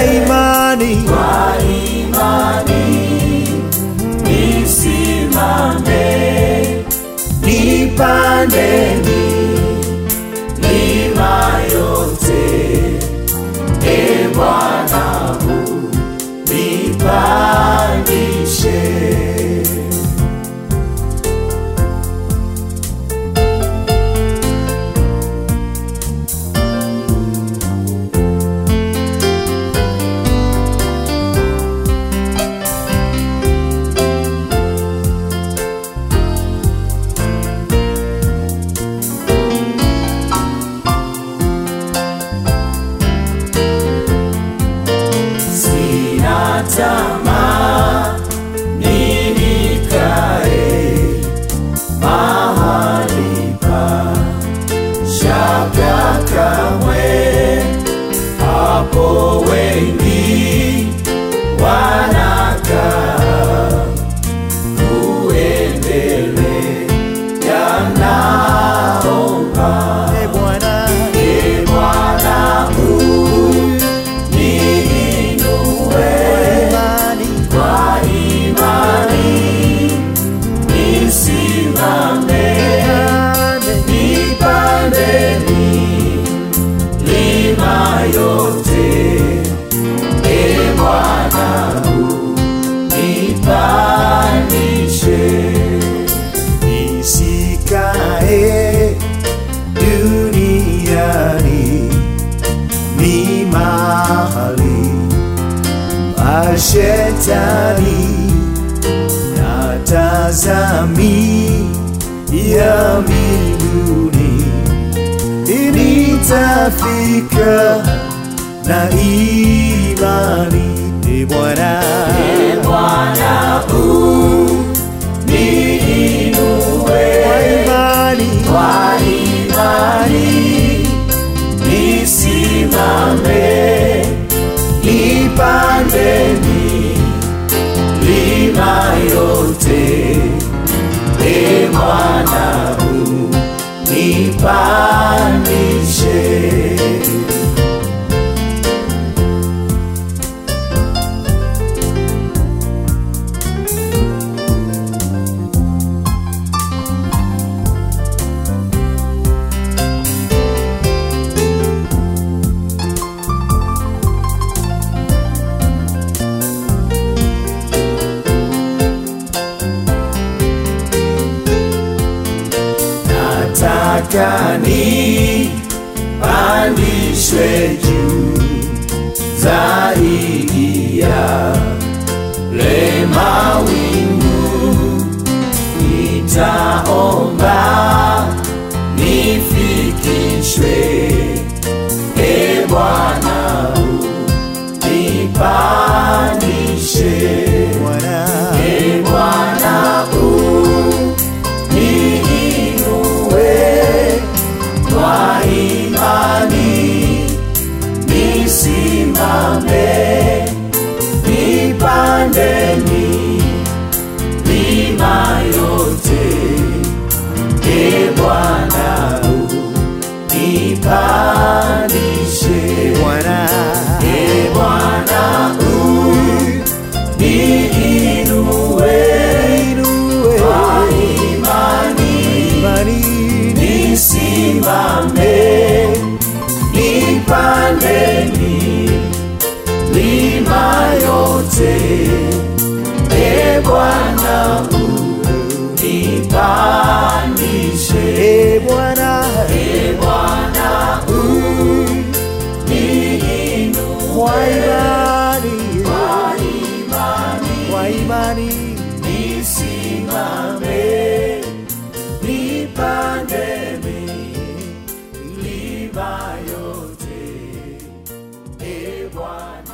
kwa imani, nisimame, nipande Ashetani na tazami ya mbinguni, nitafika na imani. E Bwana, e Bwana, uh. Marekani, pandishwe juu zaidi. lisimame, lipandeni milima yote, e yote, e Bwana.